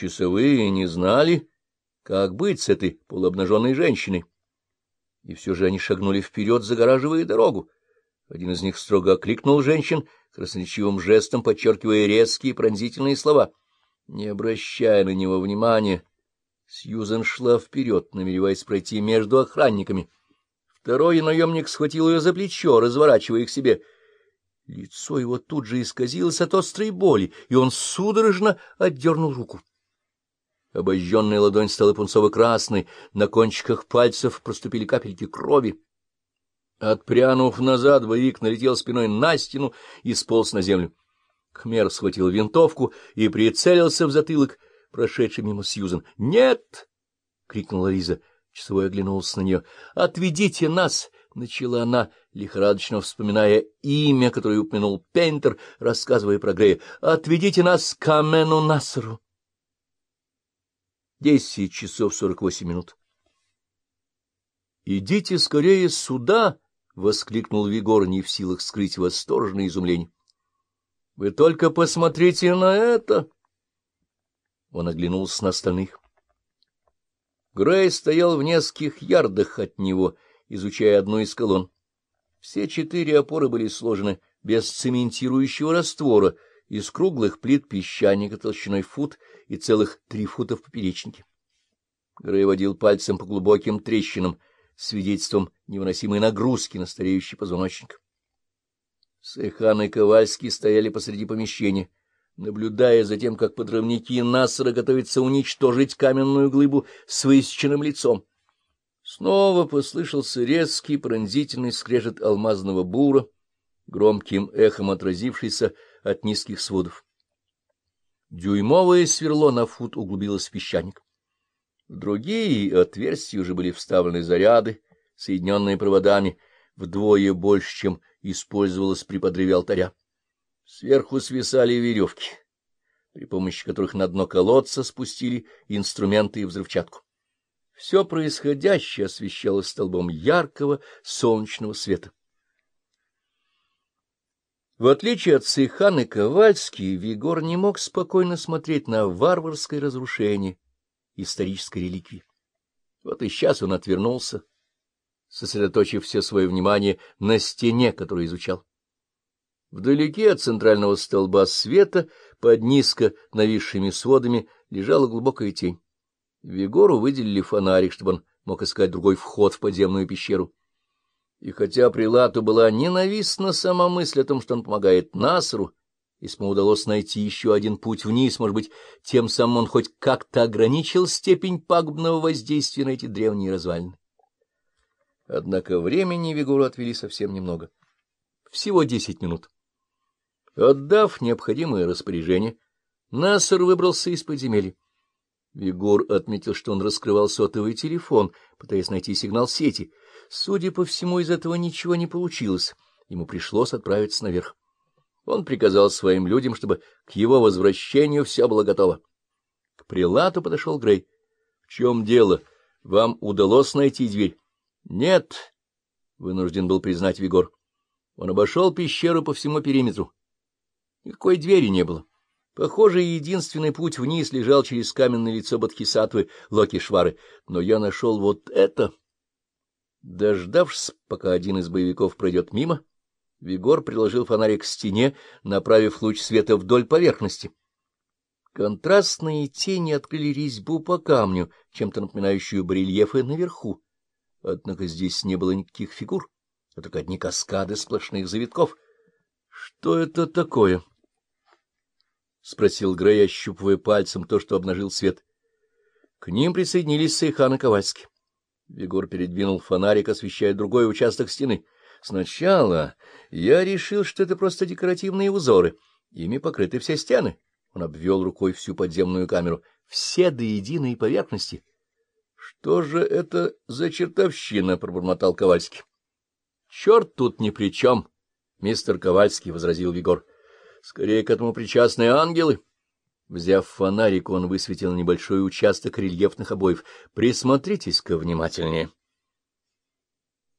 Часовые не знали, как быть с этой полуобнаженной женщиной. И все же они шагнули вперед, загораживая дорогу. Один из них строго окликнул женщин, красноречивым жестом подчеркивая резкие пронзительные слова. Не обращая на него внимания, Сьюзен шла вперед, намереваясь пройти между охранниками. Второй наемник схватил ее за плечо, разворачивая их себе. Лицо его тут же исказилось от острой боли, и он судорожно отдернул руку. Обожженная ладонь стала пунцово-красной, на кончиках пальцев проступили капельки крови. Отпрянув назад, боевик налетел спиной на стену и сполз на землю. Кмер схватил винтовку и прицелился в затылок, прошедший мимо Сьюзен. «Нет!» — крикнула Лиза. Часовой оглянулся на нее. «Отведите нас!» — начала она, лихорадочно вспоминая имя, которое упомянул Пейнтер, рассказывая про Грея. «Отведите нас к Амену Насару!» Десять часов сорок восемь минут. «Идите скорее сюда!» — воскликнул Вигор, не в силах скрыть восторженное изумление. «Вы только посмотрите на это!» Он оглянулся на остальных. Грей стоял в нескольких ярдах от него, изучая одну из колонн. Все четыре опоры были сложены без цементирующего раствора из круглых плит песчаника толщиной фут и целых три фута в поперечнике. Грей водил пальцем по глубоким трещинам, свидетельством невыносимой нагрузки на стареющий позвоночник. Сайхан и Ковальский стояли посреди помещения, наблюдая за тем, как подрывники Насара готовятся уничтожить каменную глыбу с высеченным лицом. Снова послышался резкий пронзительный скрежет алмазного бура, громким эхом отразившийся от низких сводов. Дюймовое сверло на фут углубилось в песчаник. В другие отверстия уже были вставлены заряды, соединенные проводами, вдвое больше, чем использовалось при подрыве алтаря. Сверху свисали веревки, при помощи которых на дно колодца спустили инструменты и взрывчатку. Все происходящее освещалось столбом яркого солнечного света. В отличие от Сейхан и Ковальский, Вигор не мог спокойно смотреть на варварское разрушение исторической реликвии. Вот и сейчас он отвернулся, сосредоточив все свое внимание на стене, которую изучал. Вдалеке от центрального столба света, под низко нависшими сводами, лежала глубокая тень. Вигору выделили фонарик, чтобы он мог искать другой вход в подземную пещеру. И хотя Прилату была ненавистна сама мысль о том, что он помогает Насру, если ему удалось найти еще один путь вниз, может быть, тем самым он хоть как-то ограничил степень пагубного воздействия на эти древние развалины. Однако времени Вигору отвели совсем немного. Всего десять минут. Отдав необходимое распоряжение, Насар выбрался из подземелья. Егор отметил, что он раскрывал сотовый телефон, пытаясь найти сигнал сети. Судя по всему, из этого ничего не получилось. Ему пришлось отправиться наверх. Он приказал своим людям, чтобы к его возвращению все было готово. К прилату подошел Грей. — В чем дело? Вам удалось найти дверь? — Нет, — вынужден был признать Вигор. Он обошел пещеру по всему периметру. Никакой двери не было. Похоже, единственный путь вниз лежал через каменное лицо Бодхисаттвы Локи-Швары, но я нашел вот это. Дождавшись, пока один из боевиков пройдет мимо, Вигор приложил фонарик к стене, направив луч света вдоль поверхности. Контрастные тени открыли резьбу по камню, чем-то напоминающую барельефы наверху. Однако здесь не было никаких фигур, а только одни каскады сплошных завитков. Что это такое? —— спросил Грей, ощупывая пальцем то, что обнажил свет. К ним присоединились Сайхан и Ковальский. Егор передвинул фонарик, освещая другой участок стены. Сначала я решил, что это просто декоративные узоры. Ими покрыты все стены. Он обвел рукой всю подземную камеру. Все до единой поверхности. — Что же это за чертовщина? — пробормотал Ковальский. — Черт тут ни при чем, — мистер Ковальский возразил Егор. Скорее к этому причастны ангелы. Взяв фонарик, он высветил небольшой участок рельефных обоев. Присмотритесь-ка внимательнее.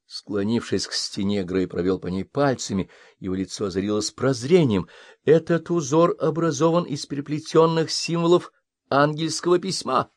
Склонившись к стене, Грей провел по ней пальцами, его лицо озарилось прозрением. Этот узор образован из переплетенных символов ангельского письма.